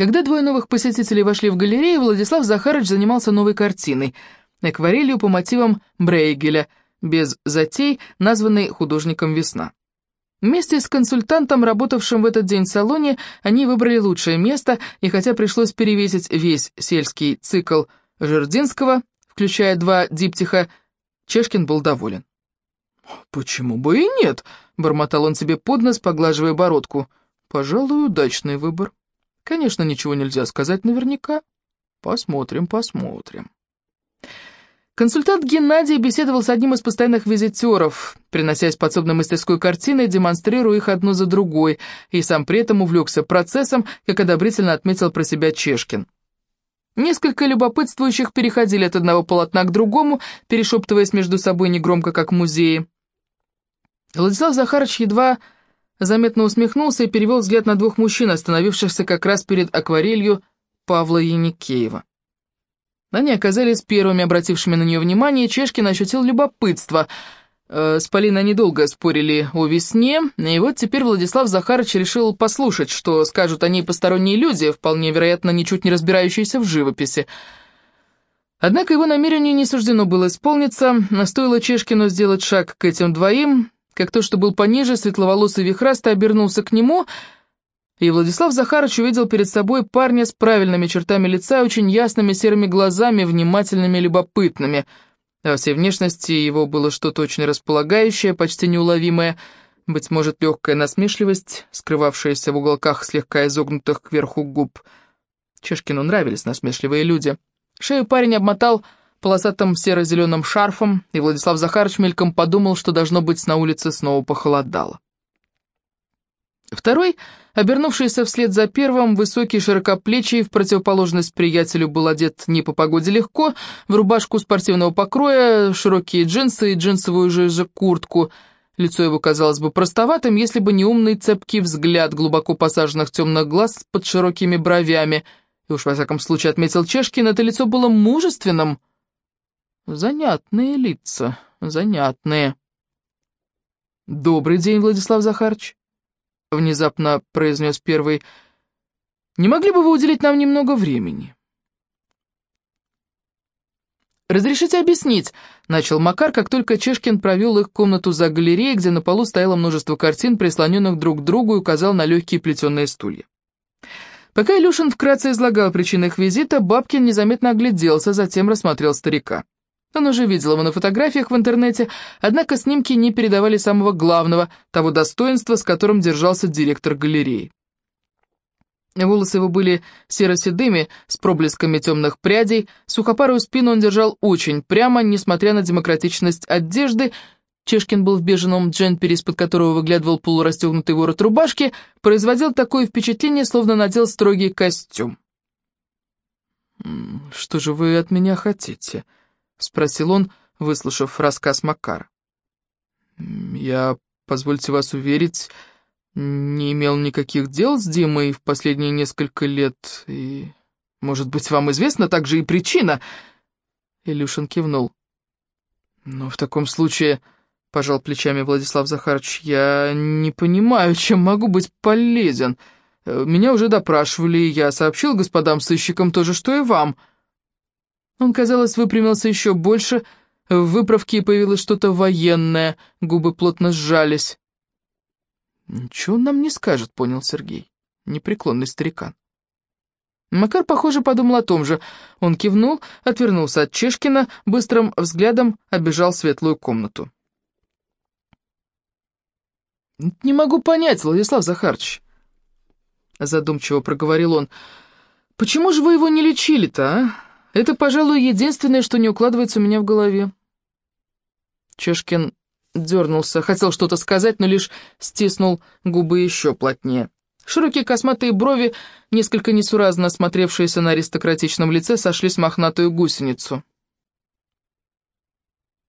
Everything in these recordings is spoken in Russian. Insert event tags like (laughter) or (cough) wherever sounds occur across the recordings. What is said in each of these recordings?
Когда двое новых посетителей вошли в галерею, Владислав Захарович занимался новой картиной – акварелью по мотивам Брейгеля, без затей, названной художником «Весна». Вместе с консультантом, работавшим в этот день в салоне, они выбрали лучшее место, и хотя пришлось перевесить весь сельский цикл Жердинского, включая два диптиха, Чешкин был доволен. «Почему бы и нет?» — бормотал он себе под нос, поглаживая бородку. «Пожалуй, удачный выбор. Конечно, ничего нельзя сказать наверняка. Посмотрим, посмотрим». Консультант Геннадий беседовал с одним из постоянных визитеров, приносясь подсобной мастерской картины, демонстрируя их одну за другой, и сам при этом увлекся процессом, как одобрительно отметил про себя Чешкин. Несколько любопытствующих переходили от одного полотна к другому, перешептываясь между собой негромко, как в музее. Владислав Захарович едва заметно усмехнулся и перевел взгляд на двух мужчин, остановившихся как раз перед акварелью Павла Яникеева. Они оказались первыми, обратившими на нее внимание, и Чешкин ощутил любопытство. Э, с Полиной недолго спорили о весне, и вот теперь Владислав Захарович решил послушать, что скажут о ней посторонние люди, вполне вероятно, ничуть не разбирающиеся в живописи. Однако его намерению не суждено было исполниться, стоило Чешкину сделать шаг к этим двоим, как то, что был пониже, светловолосый вихрастый обернулся к нему — и Владислав Захарович увидел перед собой парня с правильными чертами лица, очень ясными серыми глазами, внимательными любопытными. Во всей внешности его было что-то очень располагающее, почти неуловимое, быть может, легкая насмешливость, скрывавшаяся в уголках слегка изогнутых кверху губ. Чешкину нравились насмешливые люди. Шею парень обмотал полосатым серо-зеленым шарфом, и Владислав Захарович мельком подумал, что, должно быть, на улице снова похолодало. Второй, обернувшийся вслед за первым, высокий, широкоплечий, в противоположность приятелю был одет не по погоде легко, в рубашку спортивного покроя, широкие джинсы и джинсовую же, же куртку. Лицо его казалось бы простоватым, если бы не умный цепкий взгляд глубоко посаженных темных глаз под широкими бровями. И уж во всяком случае отметил Чешкин, это лицо было мужественным. Занятные лица, занятные. «Добрый день, Владислав Захарович». — внезапно произнес первый. «Не могли бы вы уделить нам немного времени?» «Разрешите объяснить», — начал Макар, как только Чешкин провел их в комнату за галереей, где на полу стояло множество картин, прислоненных друг к другу, и указал на легкие плетеные стулья. Пока Илюшин вкратце излагал причины их визита, Бабкин незаметно огляделся, затем рассмотрел старика. Он уже видел его на фотографиях в интернете, однако снимки не передавали самого главного, того достоинства, с которым держался директор галереи. Волосы его были серо-седыми, с проблесками темных прядей, сухопарую спину он держал очень прямо, несмотря на демократичность одежды. Чешкин был в беженом джемпере, из-под которого выглядывал полурастегнутый ворот рубашки, производил такое впечатление, словно надел строгий костюм. «Что же вы от меня хотите?» — спросил он, выслушав рассказ Макара. «Я, позвольте вас уверить, не имел никаких дел с Димой в последние несколько лет, и, может быть, вам известна также и причина?» Илюшин кивнул. «Ну, в таком случае...» — пожал плечами Владислав Захарович, — «я не понимаю, чем могу быть полезен. Меня уже допрашивали, и я сообщил господам сыщикам то же, что и вам». Он, казалось, выпрямился еще больше, в выправке появилось что-то военное, губы плотно сжались. «Ничего он нам не скажет», — понял Сергей, непреклонный старикан. Макар, похоже, подумал о том же. Он кивнул, отвернулся от Чешкина, быстрым взглядом обежал светлую комнату. «Не могу понять, Владислав Захарович», — задумчиво проговорил он, — «почему же вы его не лечили-то, а?» Это, пожалуй, единственное, что не укладывается у меня в голове. Чешкин дернулся, хотел что-то сказать, но лишь стиснул губы еще плотнее. Широкие косматые брови, несколько несуразно смотревшиеся на аристократичном лице, сошли с мохнатую гусеницу.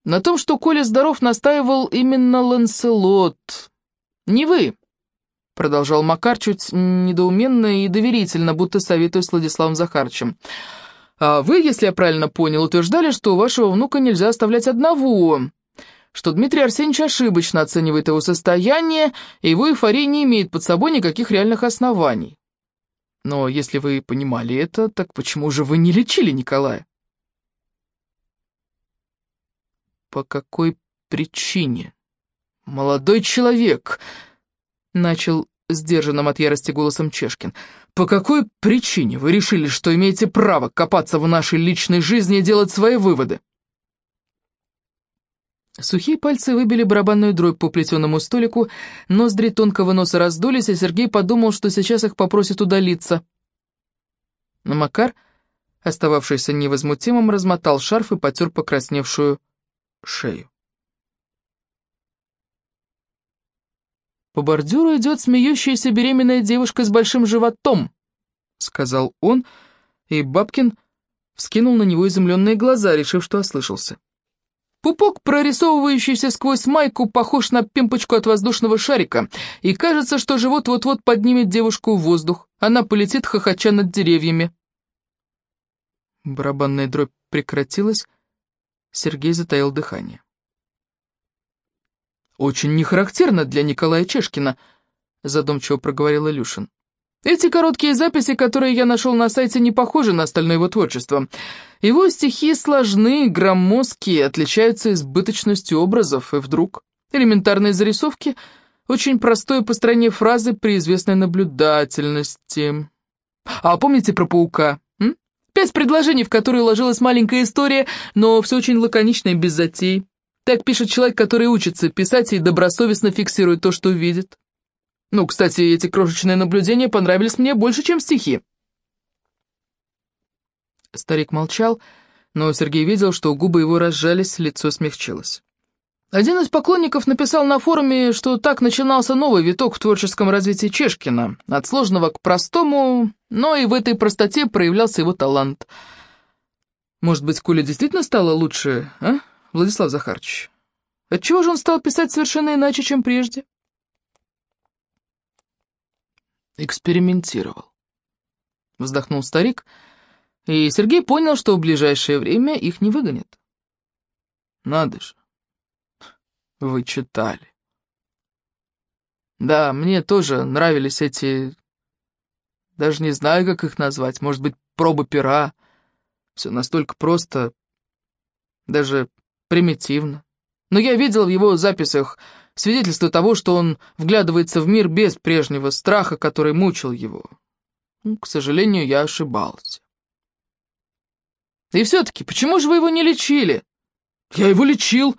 На том, что Коля здоров, настаивал именно Ланселот. «Не вы», — продолжал Макар чуть недоуменно и доверительно, будто советуя с Владиславом Захарчем. А вы, если я правильно понял, утверждали, что вашего внука нельзя оставлять одного, что Дмитрий Арсеньевич ошибочно оценивает его состояние, и его эйфория не имеет под собой никаких реальных оснований. Но если вы понимали это, так почему же вы не лечили Николая? По какой причине? Молодой человек, начал сдержанным от ярости голосом Чешкин. По какой причине вы решили, что имеете право копаться в нашей личной жизни и делать свои выводы? Сухие пальцы выбили барабанную дробь по плетеному столику, ноздри тонкого носа раздулись, и Сергей подумал, что сейчас их попросят удалиться. Но Макар, остававшийся невозмутимым, размотал шарф и потер покрасневшую шею. «По бордюру идет смеющаяся беременная девушка с большим животом», — сказал он, и Бабкин вскинул на него изумленные глаза, решив, что ослышался. Пупок, прорисовывающийся сквозь майку, похож на пимпочку от воздушного шарика, и кажется, что живот вот-вот поднимет девушку в воздух. Она полетит, хохоча над деревьями. Барабанная дробь прекратилась. Сергей затаил дыхание. «Очень нехарактерно для Николая Чешкина», — задумчиво проговорил Илюшин. Эти короткие записи, которые я нашел на сайте, не похожи на остальное его творчество. Его стихи сложны, громоздкие, отличаются избыточностью образов, и вдруг элементарные зарисовки, очень простое построение фразы при известной наблюдательности. А помните про паука? Пять предложений, в которые ложилась маленькая история, но все очень лаконично и без затей. Так пишет человек, который учится писать и добросовестно фиксирует то, что видит. Ну, кстати, эти крошечные наблюдения понравились мне больше, чем стихи. Старик молчал, но Сергей видел, что губы его разжались, лицо смягчилось. Один из поклонников написал на форуме, что так начинался новый виток в творческом развитии Чешкина, от сложного к простому, но и в этой простоте проявлялся его талант. Может быть, Коля действительно стало лучше, а, Владислав Захарович? Отчего же он стал писать совершенно иначе, чем прежде? экспериментировал. Вздохнул старик, и Сергей понял, что в ближайшее время их не выгонят. Надо же, вы читали. Да, мне тоже нравились эти... Даже не знаю, как их назвать. Может быть, пробы пера. Все настолько просто, даже примитивно. Но я видел в его записях свидетельство того, что он вглядывается в мир без прежнего страха, который мучил его. Ну, к сожалению, я ошибался. «И все-таки, почему же вы его не лечили?» «Я его лечил!»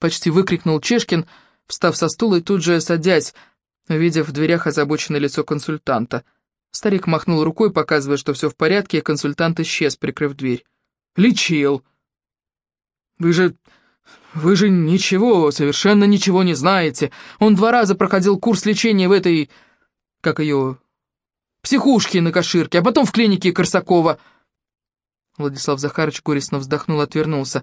Почти выкрикнул Чешкин, встав со стула и тут же садясь, увидев в дверях озабоченное лицо консультанта. Старик махнул рукой, показывая, что все в порядке, и консультант исчез, прикрыв дверь. «Лечил!» «Вы же «Вы же ничего, совершенно ничего не знаете. Он два раза проходил курс лечения в этой... как ее... психушке на Каширке, а потом в клинике Корсакова». Владислав Захарович горестно вздохнул, отвернулся.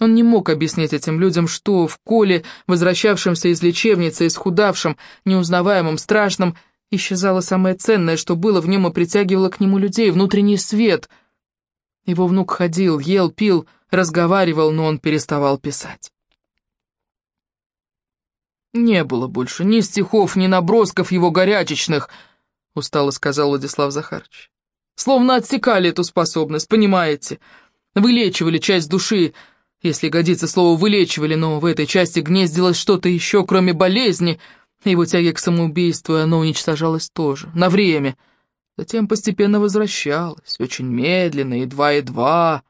Он не мог объяснить этим людям, что в Коле, возвращавшемся из лечебницы, исхудавшем, неузнаваемым, страшным, исчезало самое ценное, что было в нем и притягивало к нему людей, внутренний свет. Его внук ходил, ел, пил, разговаривал, но он переставал писать. «Не было больше ни стихов, ни набросков его горячечных», — устало сказал Владислав Захарович. «Словно отсекали эту способность, понимаете? Вылечивали часть души, если годится слово «вылечивали», но в этой части гнездилось что-то еще, кроме болезни, его тяги к самоубийству, и оно уничтожалось тоже, на время. Затем постепенно возвращалось, очень медленно, едва-едва,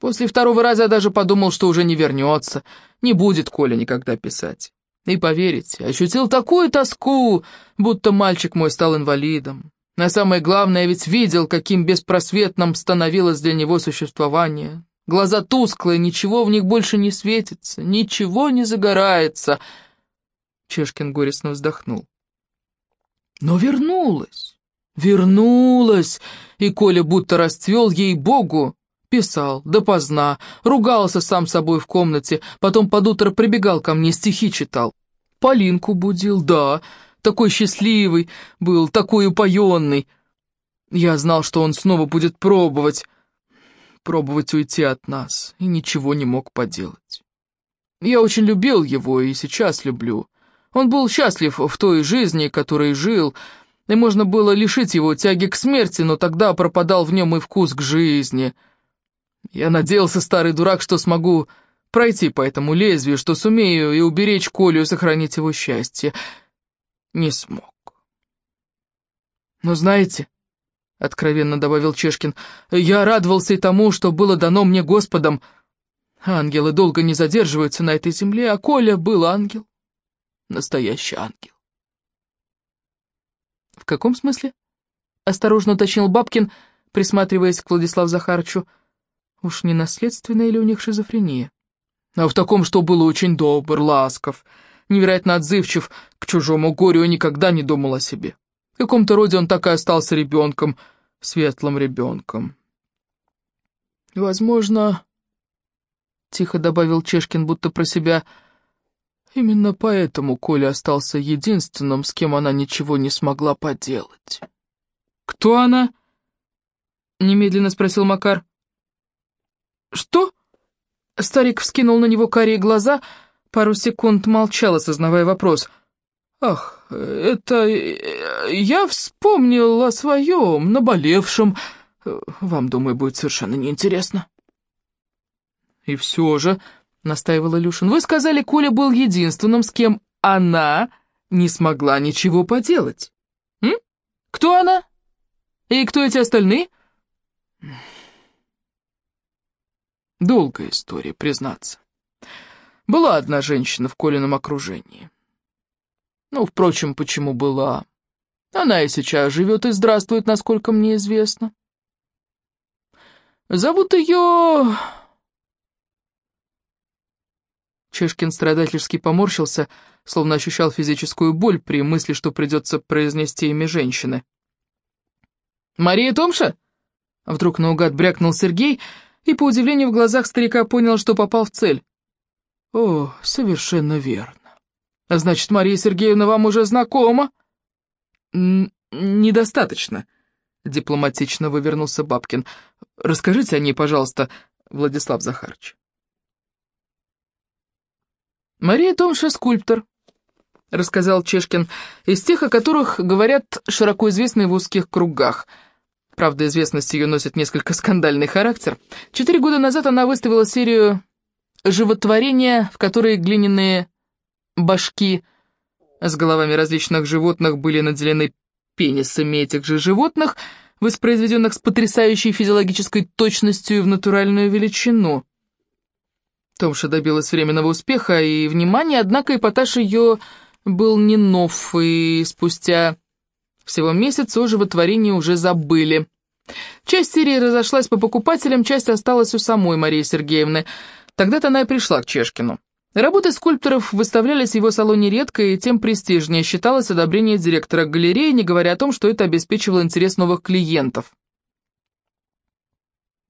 После второго раза я даже подумал, что уже не вернется, не будет Коля никогда писать. И поверить, ощутил такую тоску, будто мальчик мой стал инвалидом. А самое главное, я ведь видел, каким беспросветным становилось для него существование. Глаза тусклые, ничего в них больше не светится, ничего не загорается. Чешкин горестно вздохнул. Но вернулась, вернулась, и Коля будто расцвел ей-богу, Писал, допоздна, ругался сам собой в комнате, потом под утро прибегал ко мне, стихи читал. Полинку будил, да, такой счастливый был, такой упоенный. Я знал, что он снова будет пробовать, пробовать уйти от нас, и ничего не мог поделать. Я очень любил его и сейчас люблю. Он был счастлив в той жизни, которой жил, и можно было лишить его тяги к смерти, но тогда пропадал в нем и вкус к жизни. Я надеялся, старый дурак, что смогу пройти по этому лезвию, что сумею и уберечь Колю, и сохранить его счастье. Не смог. Но знаете, — откровенно добавил Чешкин, — я радовался и тому, что было дано мне Господом. Ангелы долго не задерживаются на этой земле, а Коля был ангел. Настоящий ангел. «В каком смысле?» — осторожно уточнил Бабкин, присматриваясь к Владиславу Захарычу. «Уж не наследственная ли у них шизофрения?» «А в таком, что был очень добр, ласков, невероятно отзывчив к чужому горю никогда не думал о себе. В каком-то роде он так и остался ребенком, светлым ребенком». «Возможно...» — тихо добавил Чешкин, будто про себя — Именно поэтому Коля остался единственным, с кем она ничего не смогла поделать. «Кто она?» — немедленно спросил Макар. «Что?» Старик вскинул на него карие глаза, пару секунд молчал, осознавая вопрос. «Ах, это... я вспомнил о своем, наболевшем. Вам, думаю, будет совершенно неинтересно». «И все же...» — настаивал Илюшин. «Вы сказали, Коля был единственным, с кем она не смогла ничего поделать. М? Кто она? И кто эти остальные?» Долгая история, признаться. Была одна женщина в Колином окружении. Ну, впрочем, почему была? Она и сейчас живет и здравствует, насколько мне известно. Зовут ее... Чешкин страдательски поморщился, словно ощущал физическую боль при мысли, что придется произнести имя женщины. «Мария Томша?» Вдруг наугад брякнул Сергей, и по удивлению в глазах старика понял, что попал в цель. «О, совершенно верно. Значит, Мария Сергеевна вам уже знакома?» «Недостаточно», — дипломатично вывернулся Бабкин. «Расскажите о ней, пожалуйста, Владислав Захарович». «Мария Томша — скульптор», — рассказал Чешкин, из тех, о которых говорят широко известные в узких кругах. Правда, известность ее носит несколько скандальный характер. Четыре года назад она выставила серию животворения, в которой глиняные башки с головами различных животных были наделены пенисами этих же животных, воспроизведенных с потрясающей физиологической точностью и в натуральную величину. Томша добилась временного успеха и внимания, однако эпатаж ее был не нов, и спустя всего месяц о животворении уже забыли. Часть серии разошлась по покупателям, часть осталась у самой Марии Сергеевны. Тогда-то она и пришла к Чешкину. Работы скульпторов выставлялись в его салоне редко, и тем престижнее считалось одобрение директора галереи, не говоря о том, что это обеспечивало интерес новых клиентов.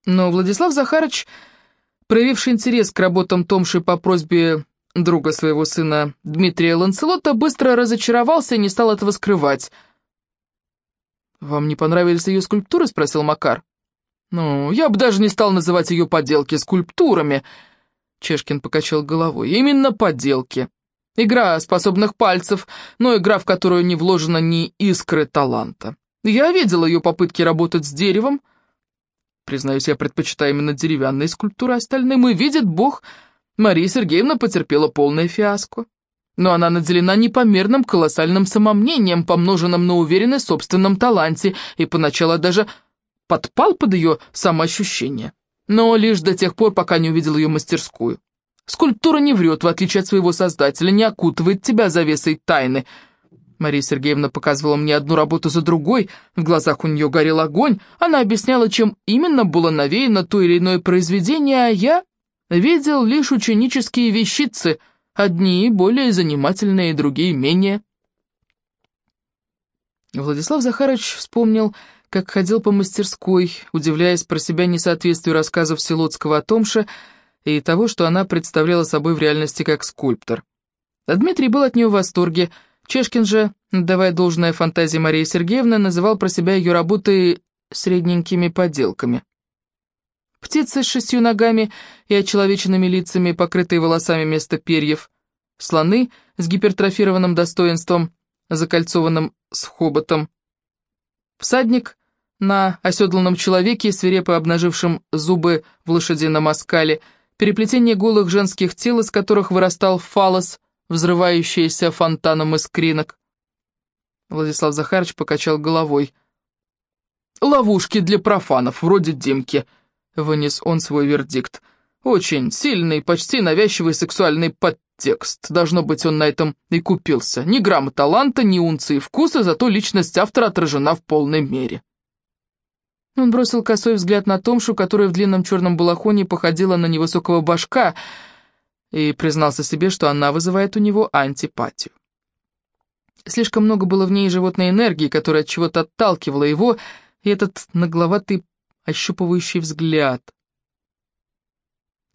Но Владислав Захарович Проявивший интерес к работам Томши по просьбе друга своего сына Дмитрия Ланцелота, быстро разочаровался и не стал этого скрывать. «Вам не понравились ее скульптуры?» — спросил Макар. «Ну, я бы даже не стал называть ее поделки скульптурами», — Чешкин покачал головой. «Именно поделки. Игра способных пальцев, но игра, в которую не вложено ни искры таланта. Я видел ее попытки работать с деревом, — Признаюсь, я предпочитаю именно деревянные скульптуры остальным, и видит Бог, Мария Сергеевна потерпела полное фиаско. Но она наделена непомерным колоссальным самомнением, помноженным на уверенность в собственном таланте, и поначалу даже подпал под ее самоощущение. Но лишь до тех пор, пока не увидел ее мастерскую. Скульптура не врет, в отличие от своего создателя, не окутывает тебя завесой тайны — Мария Сергеевна показывала мне одну работу за другой, в глазах у нее горел огонь, она объясняла, чем именно было навеяно то или иное произведение, а я видел лишь ученические вещицы, одни более занимательные, другие менее. Владислав Захарович вспомнил, как ходил по мастерской, удивляясь про себя несоответствию рассказов Селоцкого о Томше и того, что она представляла собой в реальности как скульптор. А Дмитрий был от нее в восторге – Чешкин же, давая должное фантазии Марии Сергеевны, называл про себя ее работы средненькими поделками. Птицы с шестью ногами и очеловеченными лицами, покрытые волосами вместо перьев, слоны с гипертрофированным достоинством, закольцованным с хоботом, Всадник на оседланном человеке, свирепо обнажившем зубы в лошадином оскале, переплетение голых женских тел, из которых вырастал фалос, взрывающийся фонтаном искринок. Владислав Захарович покачал головой. «Ловушки для профанов, вроде Димки», — вынес он свой вердикт. «Очень сильный, почти навязчивый сексуальный подтекст. Должно быть, он на этом и купился. Ни грамма таланта, ни унции вкуса, зато личность автора отражена в полной мере». Он бросил косой взгляд на Томшу, которая в длинном черном балахоне походила на невысокого башка, и признался себе, что она вызывает у него антипатию. Слишком много было в ней животной энергии, которая от чего-то отталкивала его, и этот нагловатый ощупывающий взгляд.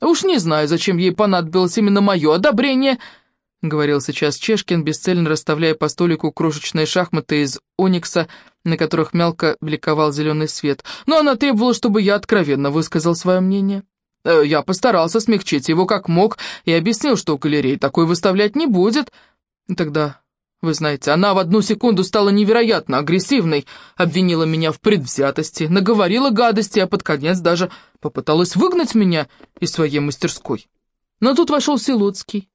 «Уж не знаю, зачем ей понадобилось именно мое одобрение», — говорил сейчас Чешкин, бесцельно расставляя по столику крошечные шахматы из оникса, на которых мелко бликовал зеленый свет. «Но она требовала, чтобы я откровенно высказал свое мнение». Э, я постарался смягчить его как мог и объяснил, что галерей такой выставлять не будет. Тогда вы знаете, она в одну секунду стала невероятно агрессивной, обвинила меня в предвзятости, наговорила гадости, а под конец даже попыталась выгнать меня из своей мастерской. Но тут вошел Силуцкий,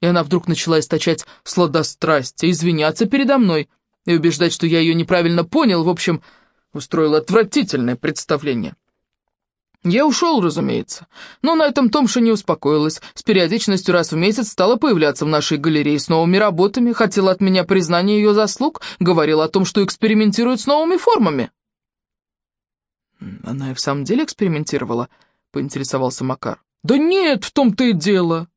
и она вдруг начала источать сладострастие, извиняться передо мной и убеждать, что я ее неправильно понял, в общем, устроила отвратительное представление. Я ушел, разумеется, но на этом Томша не успокоилась. С периодичностью раз в месяц стала появляться в нашей галерее с новыми работами, хотела от меня признания ее заслуг, говорила о том, что экспериментирует с новыми формами. «Она и в самом деле экспериментировала?» — поинтересовался Макар. «Да нет, в том-то и дело.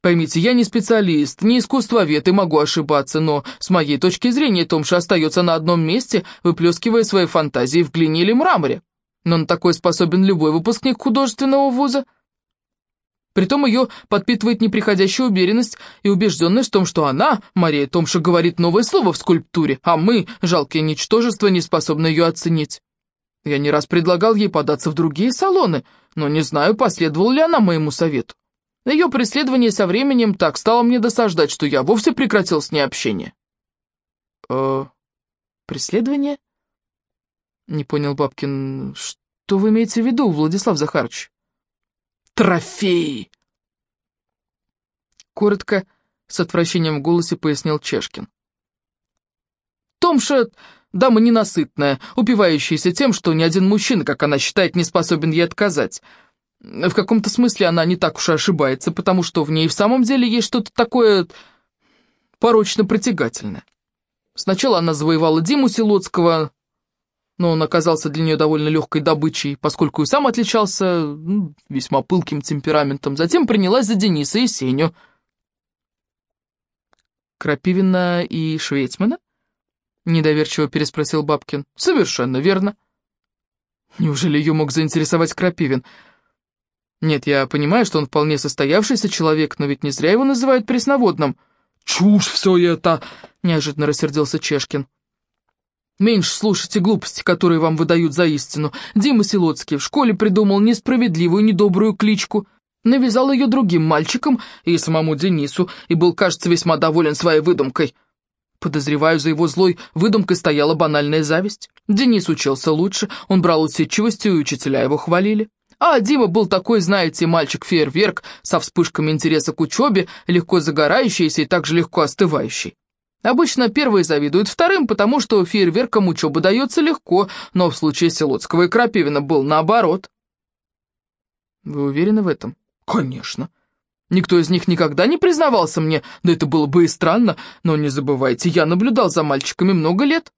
Поймите, я не специалист, не искусствовед и могу ошибаться, но с моей точки зрения Томша остается на одном месте, выплескивая свои фантазии в глине или мраморе но на такой способен любой выпускник художественного вуза. Притом ее подпитывает неприходящая уверенность и убежденность в том, что она, Мария Томша, говорит новое слово в скульптуре, а мы, жалкие ничтожества, не способны ее оценить. Я не раз предлагал ей податься в другие салоны, но не знаю, последовала ли она моему совету. Ее преследование со временем так стало мне досаждать, что я вовсе прекратил с ней общение. «Э, преследование?» Не понял Бабкин. Что вы имеете в виду, Владислав Захарович? Трофеи! Коротко, с отвращением в голосе пояснил Чешкин. Томша дама ненасытная, упивающаяся тем, что ни один мужчина, как она считает, не способен ей отказать. В каком-то смысле она не так уж и ошибается, потому что в ней в самом деле есть что-то такое порочно-притягательное. Сначала она завоевала Диму Силоцкого, но он оказался для нее довольно легкой добычей, поскольку и сам отличался ну, весьма пылким темпераментом. Затем принялась за Дениса и Сеню. «Крапивина и Швейцмана?» — недоверчиво переспросил Бабкин. «Совершенно верно». Неужели ее мог заинтересовать Крапивин? Нет, я понимаю, что он вполне состоявшийся человек, но ведь не зря его называют пресноводным. «Чушь все это!» — неожиданно рассердился Чешкин. Меньше слушайте глупости, которые вам выдают за истину. Дима Силоцкий в школе придумал несправедливую, недобрую кличку. Навязал ее другим мальчикам и самому Денису, и был, кажется, весьма доволен своей выдумкой. Подозреваю, за его злой выдумкой стояла банальная зависть. Денис учился лучше, он брал усидчивостью, и учителя его хвалили. А Дима был такой, знаете, мальчик-фейерверк, со вспышками интереса к учебе, легко загорающийся и также легко остывающий. Обычно первые завидуют вторым, потому что фейерверкам учеба дается легко, но в случае Селоцкого и Крапивина был наоборот. Вы уверены в этом? Конечно. Никто из них никогда не признавался мне, да это было бы и странно, но не забывайте, я наблюдал за мальчиками много лет.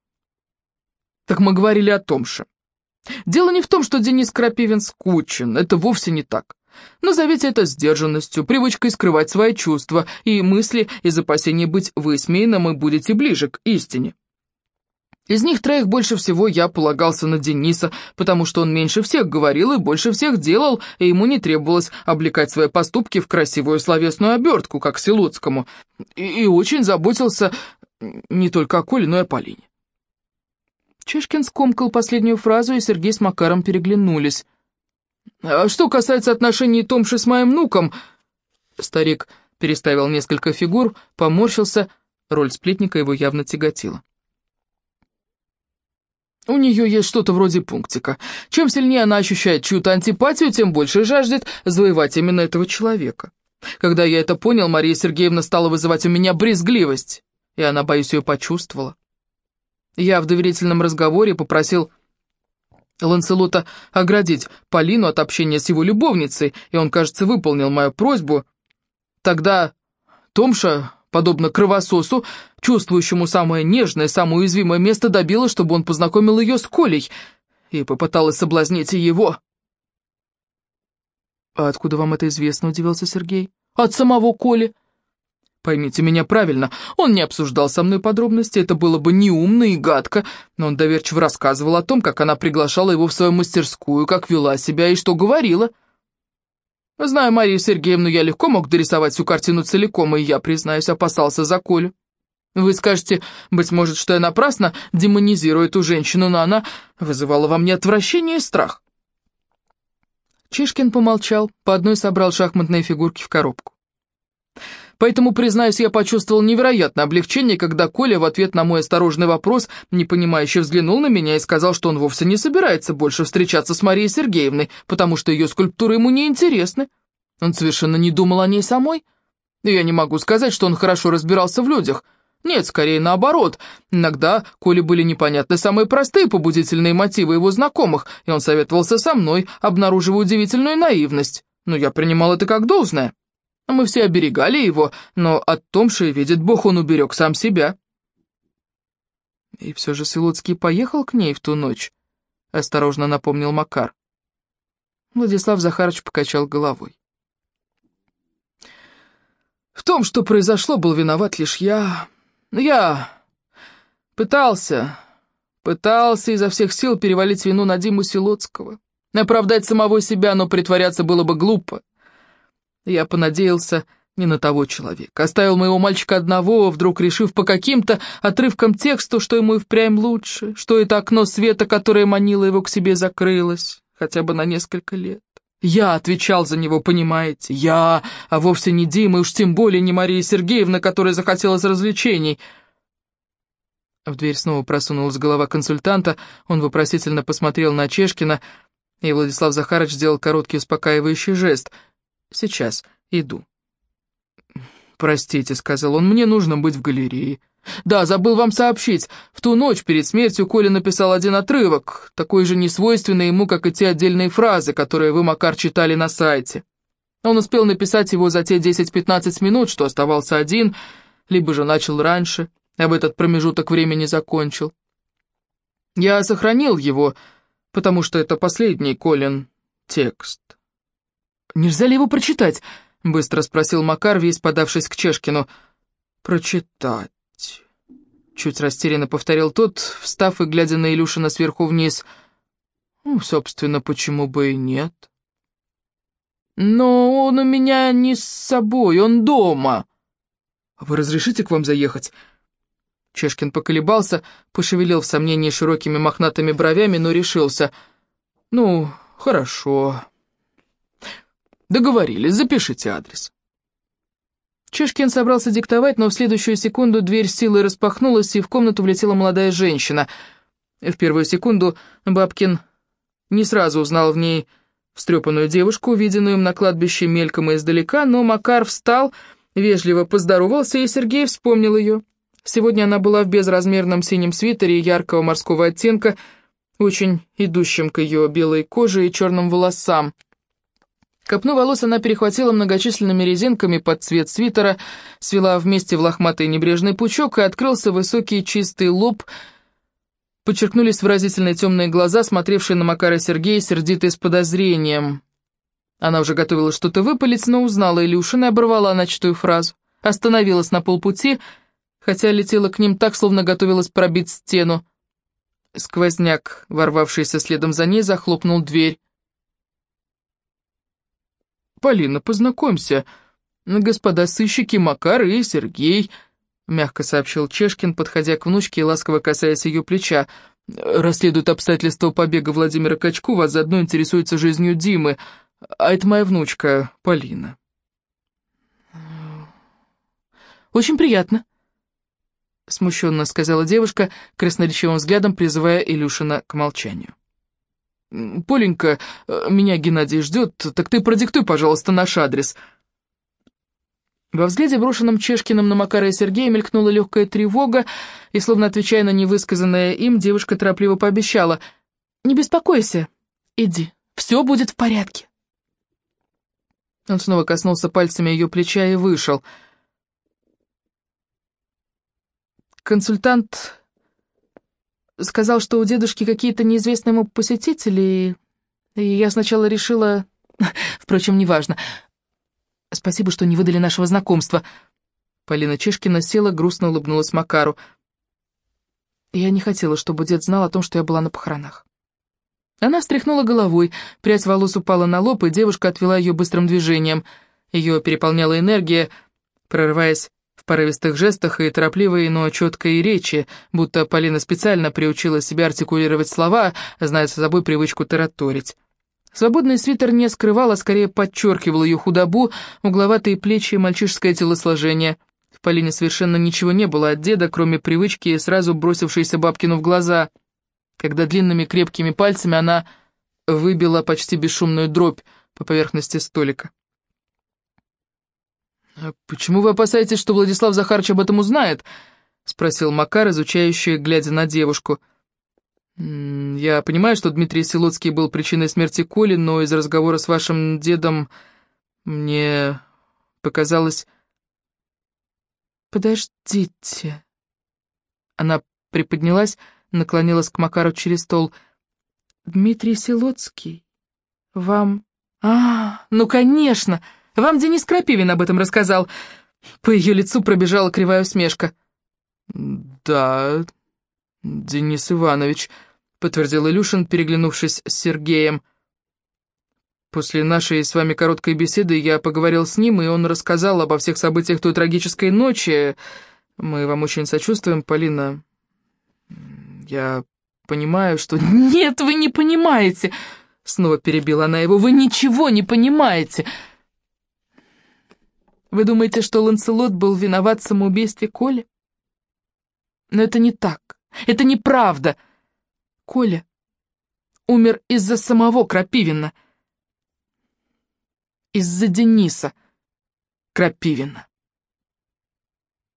Так мы говорили о том же. Дело не в том, что Денис Крапивин скучен, это вовсе не так. Назовите это сдержанностью, привычкой скрывать свои чувства и мысли из опасения быть высмеянным и будете ближе к истине. Из них троих больше всего я полагался на Дениса, потому что он меньше всех говорил и больше всех делал, и ему не требовалось облекать свои поступки в красивую словесную обертку, как Силуцкому, и, и очень заботился не только о Коле, но и о Полине. Чешкин скомкал последнюю фразу, и Сергей с Макаром переглянулись. А что касается отношений Томши с моим внуком...» Старик переставил несколько фигур, поморщился, роль сплетника его явно тяготила. У нее есть что-то вроде пунктика. Чем сильнее она ощущает чью-то антипатию, тем больше жаждет завоевать именно этого человека. Когда я это понял, Мария Сергеевна стала вызывать у меня брезгливость, и она, боюсь, ее почувствовала. Я в доверительном разговоре попросил Ланселота оградить Полину от общения с его любовницей, и он, кажется, выполнил мою просьбу. Тогда Томша подобно кровососу, чувствующему самое нежное, самое уязвимое место, добила, чтобы он познакомил ее с Колей, и попыталась соблазнить его. «А откуда вам это известно?» — удивился Сергей. «От самого Коли». Поймите меня правильно, он не обсуждал со мной подробности, это было бы неумно и гадко, но он доверчиво рассказывал о том, как она приглашала его в свою мастерскую, как вела себя и что говорила. Зная Марию Сергеевну, я легко мог дорисовать всю картину целиком, и я, признаюсь, опасался за Колю. Вы скажете, быть может, что я напрасно демонизирую эту женщину, но она вызывала во мне отвращение и страх. Чишкин помолчал, по одной собрал шахматные фигурки в коробку. Поэтому, признаюсь, я почувствовал невероятное облегчение, когда Коля в ответ на мой осторожный вопрос непонимающе взглянул на меня и сказал, что он вовсе не собирается больше встречаться с Марией Сергеевной, потому что ее скульптуры ему не интересны. Он совершенно не думал о ней самой. И я не могу сказать, что он хорошо разбирался в людях. Нет, скорее наоборот. Иногда Коле были непонятны самые простые побудительные мотивы его знакомых, и он советовался со мной, обнаруживая удивительную наивность. Но я принимал это как должное. Мы все оберегали его, но от Томши, видит Бог, он уберег сам себя. И все же Силуцкий поехал к ней в ту ночь, осторожно напомнил Макар. Владислав Захарович покачал головой. В том, что произошло, был виноват лишь я. Я пытался, пытался изо всех сил перевалить вину на Диму Силуцкого. Оправдать самого себя, но притворяться было бы глупо. Я понадеялся не на того человека. Оставил моего мальчика одного, вдруг решив по каким-то отрывкам тексту, что ему и впрямь лучше, что это окно света, которое манило его к себе, закрылось, хотя бы на несколько лет. Я отвечал за него, понимаете? Я, а вовсе не Дима, и уж тем более не Мария Сергеевна, которая захотелось развлечений. В дверь снова просунулась голова консультанта, он вопросительно посмотрел на Чешкина, и Владислав Захарович сделал короткий успокаивающий жест — Сейчас, иду». «Простите», — сказал он, — «мне нужно быть в галерее». «Да, забыл вам сообщить. В ту ночь перед смертью Коля написал один отрывок, такой же несвойственный ему, как и те отдельные фразы, которые вы, Макар, читали на сайте. Он успел написать его за те 10-15 минут, что оставался один, либо же начал раньше, а в этот промежуток времени закончил. Я сохранил его, потому что это последний Колин текст. «Нельзя ли его прочитать?» — быстро спросил Макар, весь подавшись к Чешкину. «Прочитать...» — чуть растерянно повторил тот, встав и глядя на Илюшина сверху вниз. «Ну, собственно, почему бы и нет?» «Но он у меня не с собой, он дома». «А «Вы разрешите к вам заехать?» Чешкин поколебался, пошевелил в сомнении широкими мохнатыми бровями, но решился. «Ну, хорошо». Договорились, запишите адрес. Чешкин собрался диктовать, но в следующую секунду дверь силой распахнулась, и в комнату влетела молодая женщина. В первую секунду Бабкин не сразу узнал в ней встрепанную девушку, увиденную им на кладбище мельком и издалека, но Макар встал, вежливо поздоровался, и Сергей вспомнил ее. Сегодня она была в безразмерном синем свитере яркого морского оттенка, очень идущим к ее белой коже и черным волосам. Копну волос она перехватила многочисленными резинками под цвет свитера, свела вместе в лохматый небрежный пучок, и открылся высокий чистый лоб. Подчеркнулись выразительные темные глаза, смотревшие на Макара Сергея, сердитые с подозрением. Она уже готовила что-то выпалить, но узнала Илюшина и оборвала начатую фразу. Остановилась на полпути, хотя летела к ним так, словно готовилась пробить стену. Сквозняк, ворвавшийся следом за ней, захлопнул дверь. Полина, познакомься. Господа сыщики Макар и Сергей», — мягко сообщил Чешкин, подходя к внучке и ласково касаясь ее плеча. «Расследуют обстоятельства побега Владимира Качкова, а заодно интересуются жизнью Димы. А это моя внучка, Полина». «Очень приятно». — смущенно сказала девушка, красноречивым взглядом призывая Илюшина к молчанию. «Поленька, э, меня Геннадий ждет, так ты продиктуй, пожалуйста, наш адрес». Во взгляде, брошенном Чешкиным на Макара и Сергея, мелькнула легкая тревога, и, словно отвечая на невысказанное им, девушка торопливо пообещала. «Не беспокойся, иди, все будет в порядке». Он снова коснулся пальцами ее плеча и вышел. Консультант сказал, что у дедушки какие-то неизвестные ему посетители, и я сначала решила... (laughs) Впрочем, неважно. Спасибо, что не выдали нашего знакомства. Полина Чешкина села, грустно улыбнулась Макару. Я не хотела, чтобы дед знал о том, что я была на похоронах. Она встряхнула головой, прядь волос упала на лоб, и девушка отвела ее быстрым движением. Ее переполняла энергия, прорываясь порывистых жестах и торопливой, но четкой речи, будто Полина специально приучила себя артикулировать слова, зная за собой привычку тараторить. Свободный свитер не скрывал, а скорее подчеркивал ее худобу, угловатые плечи и мальчишеское телосложение. В Полине совершенно ничего не было от деда, кроме привычки, сразу бросившейся бабкину в глаза, когда длинными крепкими пальцами она выбила почти бесшумную дробь по поверхности столика. «А почему вы опасаетесь, что Владислав Захарович об этом узнает?» — спросил Макар, изучающий, глядя на девушку — «Я понимаю, что Дмитрий Силоцкий был причиной смерти Коли, но из разговора с вашим дедом мне показалось...» «Подождите...» Она приподнялась, наклонилась к Макару через стол. «Дмитрий Силоцкий, вам...» «А, ну, конечно! Вам Денис Крапивин об этом рассказал!» По ее лицу пробежала кривая усмешка. «Да, Денис Иванович», подтвердил Илюшин, переглянувшись с Сергеем. После нашей с вами короткой беседы я поговорил с ним, и он рассказал обо всех событиях той трагической ночи. Мы вам очень сочувствуем, Полина. Я понимаю, что... Нет, вы не понимаете! Снова перебила она его. Вы ничего не понимаете! Вы думаете, что Ланселот был виноват в самоубийстве Коли? Но это не так. Это неправда. Коля умер из-за самого Крапивина. Из-за Дениса Крапивина.